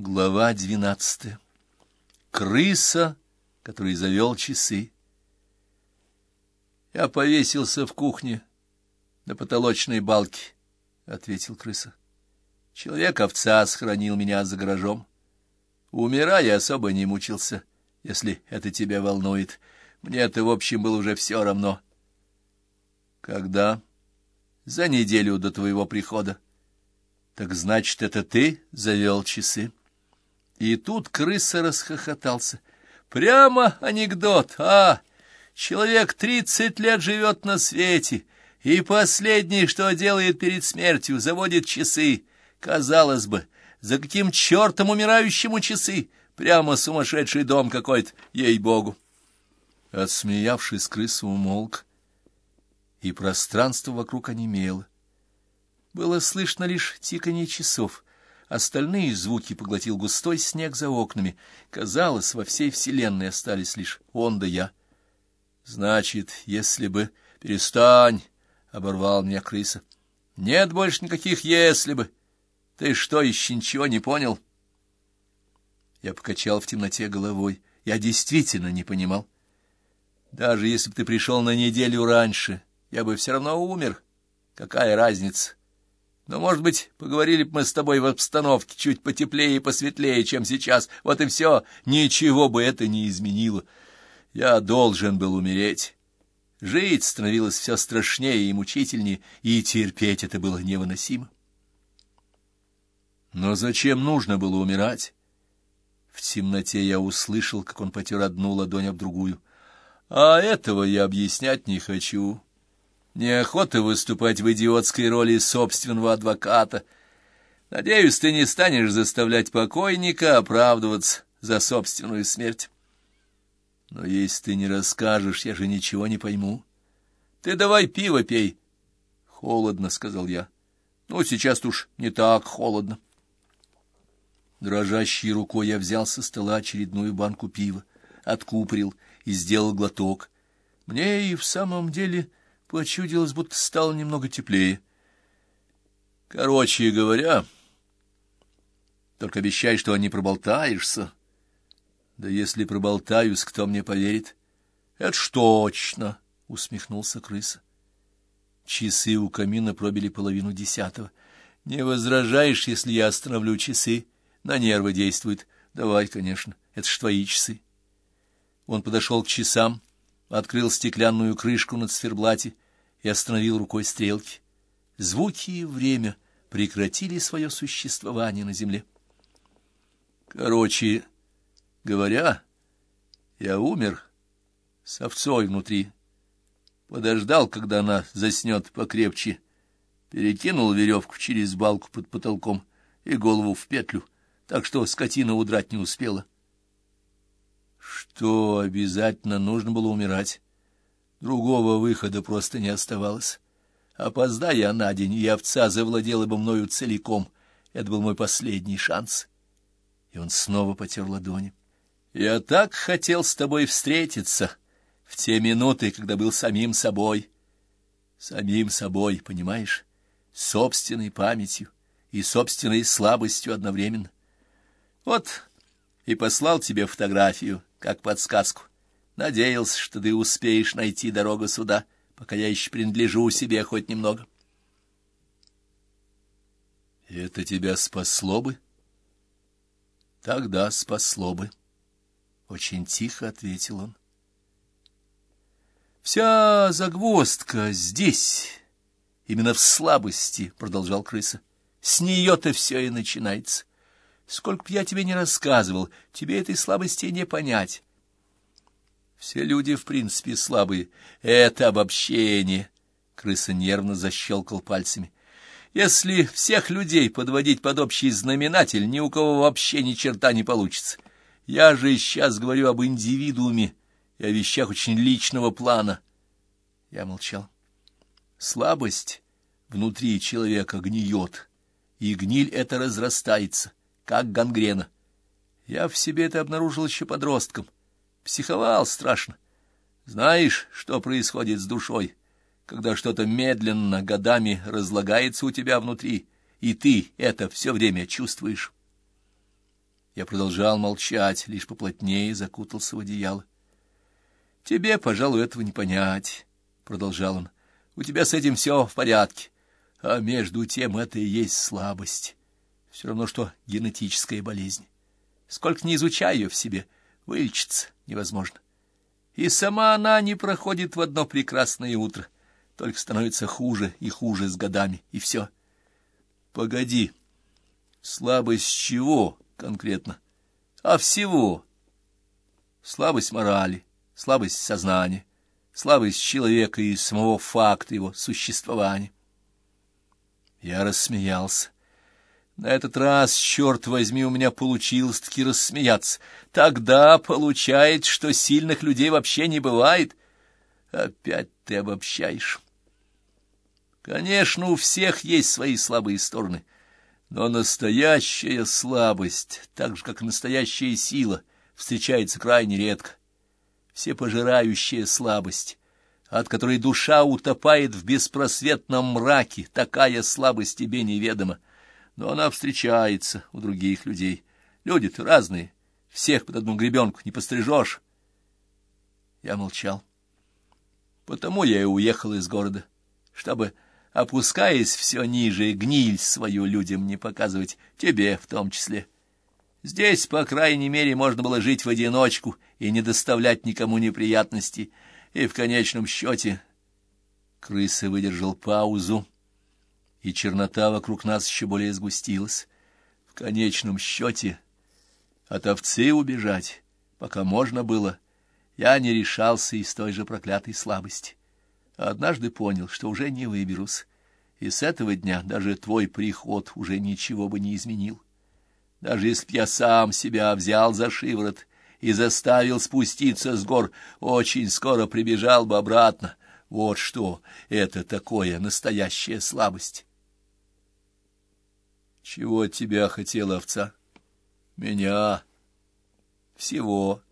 Глава двенадцатая. Крыса, который завел часы. Я повесился в кухне на потолочной балке, — ответил крыса. Человек-овца схоронил меня за гаражом. Умирая, особо не мучился, если это тебя волнует. мне это в общем, было уже все равно. Когда? За неделю до твоего прихода. Так значит, это ты завел часы? И тут крыса расхохотался. Прямо анекдот, а? Человек тридцать лет живет на свете, и последнее, что делает перед смертью, заводит часы. Казалось бы, за каким чертом умирающему часы? Прямо сумасшедший дом какой-то, ей-богу. Отсмеявшись, крыса умолк, и пространство вокруг онемело. Было слышно лишь тиканье часов — Остальные звуки поглотил густой снег за окнами. Казалось, во всей вселенной остались лишь он да я. Значит, если бы... Перестань, — оборвал меня крыса. Нет больше никаких «если бы». Ты что, еще ничего не понял? Я покачал в темноте головой. Я действительно не понимал. Даже если бы ты пришел на неделю раньше, я бы все равно умер. Какая разница? Но, может быть, поговорили бы мы с тобой в обстановке чуть потеплее и посветлее, чем сейчас. Вот и все. Ничего бы это не изменило. Я должен был умереть. Жить становилось все страшнее и мучительнее, и терпеть это было невыносимо. Но зачем нужно было умирать? В темноте я услышал, как он потер одну ладонь об другую. А этого я объяснять не хочу. Неохота выступать в идиотской роли собственного адвоката. Надеюсь, ты не станешь заставлять покойника оправдываться за собственную смерть. Но если ты не расскажешь, я же ничего не пойму. Ты давай пиво пей. Холодно, — сказал я. Ну, сейчас уж не так холодно. Дрожащей рукой я взял со стола очередную банку пива, откупорил и сделал глоток. Мне и в самом деле Почудилось, будто стало немного теплее. Короче говоря, только обещай, что не проболтаешься. Да если проболтаюсь, кто мне поверит? Это ж точно, — усмехнулся крыса. Часы у камина пробили половину десятого. Не возражаешь, если я остановлю часы? На нервы действует. Давай, конечно, это ж твои часы. Он подошел к часам, открыл стеклянную крышку над циферблате и остановил рукой стрелки. Звуки и время прекратили свое существование на земле. Короче говоря, я умер с овцой внутри. Подождал, когда она заснет покрепче, перекинул веревку через балку под потолком и голову в петлю, так что скотина удрать не успела. Что обязательно нужно было умирать? Другого выхода просто не оставалось. Опоздая на день, и овца завладела бы мною целиком. Это был мой последний шанс. И он снова потер ладони. Я так хотел с тобой встретиться в те минуты, когда был самим собой. Самим собой, понимаешь? Собственной памятью и собственной слабостью одновременно. Вот и послал тебе фотографию, как подсказку. Надеялся, что ты успеешь найти дорогу сюда, пока я еще принадлежу себе хоть немного. — Это тебя спасло бы? — Тогда спасло бы. Очень тихо ответил он. Вся загвоздка здесь, именно в слабости, — продолжал крыса. С нее-то все и начинается. Сколько б я тебе не рассказывал, тебе этой слабости не понять. Все люди, в принципе, слабые. Это обобщение. Крыса нервно защелкал пальцами. Если всех людей подводить под общий знаменатель, ни у кого вообще ни черта не получится. Я же сейчас говорю об индивидууме и о вещах очень личного плана. Я молчал. Слабость внутри человека гниет, и гниль это разрастается, как гангрена. Я в себе это обнаружил еще подростком. Психовал страшно. Знаешь, что происходит с душой, когда что-то медленно, годами разлагается у тебя внутри, и ты это все время чувствуешь? Я продолжал молчать, лишь поплотнее закутался в одеяло. — Тебе, пожалуй, этого не понять, — продолжал он. — У тебя с этим все в порядке. А между тем это и есть слабость. Все равно, что генетическая болезнь. Сколько не изучай ее в себе, вылечиться невозможно. И сама она не проходит в одно прекрасное утро, только становится хуже и хуже с годами, и все. Погоди, слабость чего конкретно? А всего. Слабость морали, слабость сознания, слабость человека и самого факта его существования. Я рассмеялся. На этот раз, черт возьми, у меня получилось-таки рассмеяться. Тогда получается, что сильных людей вообще не бывает. Опять ты обобщаешь. Конечно, у всех есть свои слабые стороны, но настоящая слабость, так же, как настоящая сила, встречается крайне редко. Всепожирающая слабость, от которой душа утопает в беспросветном мраке, такая слабость тебе неведома но она встречается у других людей. Люди-то разные, всех под одну гребенку не пострижешь. Я молчал. Потому я и уехал из города, чтобы, опускаясь все ниже, гниль свою людям не показывать, тебе в том числе. Здесь, по крайней мере, можно было жить в одиночку и не доставлять никому неприятностей, и в конечном счете... Крыса выдержал паузу и чернота вокруг нас еще более сгустилась. В конечном счете от овцы убежать, пока можно было, я не решался из той же проклятой слабости. однажды понял, что уже не выберусь, и с этого дня даже твой приход уже ничего бы не изменил. Даже если б я сам себя взял за шиворот и заставил спуститься с гор, очень скоро прибежал бы обратно. Вот что это такое настоящая слабость. Чего от тебя хотела овца? Меня. Всего.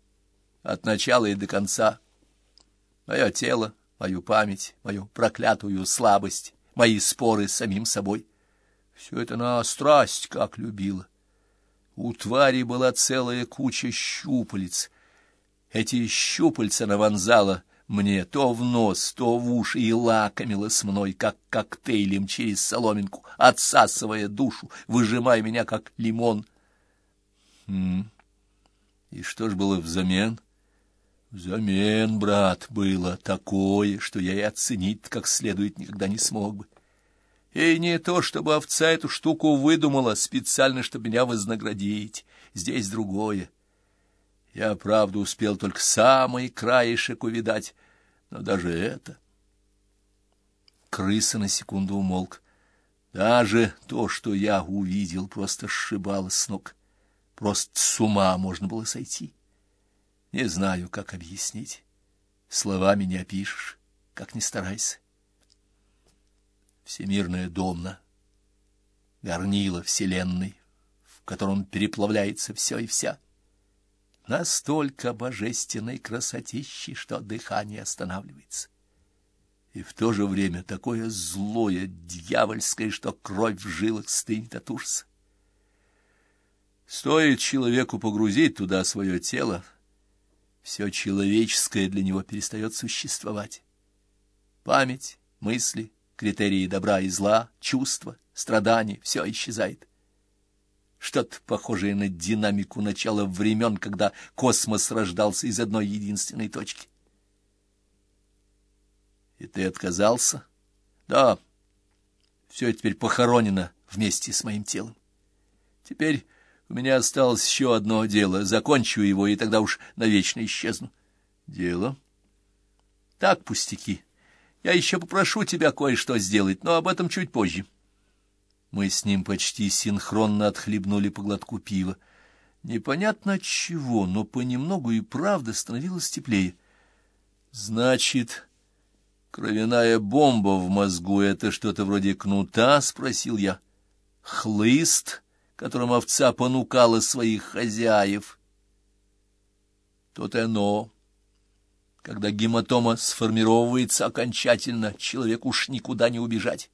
От начала и до конца. Мое тело, мою память, мою проклятую слабость, мои споры с самим собой. Все это на страсть как любила. У твари была целая куча щупалец. Эти щупальца она вонзала мне то в нос, то в уши и лакомилась мной, как коктейлем через соломинку, отсасывая душу, выжимая меня, как лимон. Хм. И что ж было взамен? Взамен, брат, было такое, что я и оценить как следует никогда не смог бы. И не то, чтобы овца эту штуку выдумала специально, чтобы меня вознаградить. Здесь другое. Я, правда, успел только самый краешек увидать, но даже это... Крыса на секунду умолк. Даже то, что я увидел, просто сшибало с ног. Просто с ума можно было сойти. Не знаю, как объяснить. Словами не опишешь, как ни старайся. Всемирная домна, горнила вселенной, в котором переплавляется все и вся настолько божественной красотищи, что дыхание останавливается. И в то же время такое злое, дьявольское, что кровь в жилах стынет от ужаса. Стоит человеку погрузить туда свое тело, все человеческое для него перестает существовать. Память, мысли, критерии добра и зла, чувства, страдания — все исчезает что-то похожее на динамику начала времен, когда космос рождался из одной единственной точки. И ты отказался? Да. Все теперь похоронено вместе с моим телом. Теперь у меня осталось еще одно дело. Закончу его, и тогда уж навечно исчезну. Дело? Так, пустяки. Я еще попрошу тебя кое-что сделать, но об этом чуть позже. — мы с ним почти синхронно отхлебнули по глотку пива. Непонятно чего, но понемногу и правда становилось теплее. «Значит, кровяная бомба в мозгу — это что-то вроде кнута?» — спросил я. «Хлыст, которым овца понукала своих хозяев?» «Тут оно. Когда гематома сформировывается окончательно, человек уж никуда не убежать».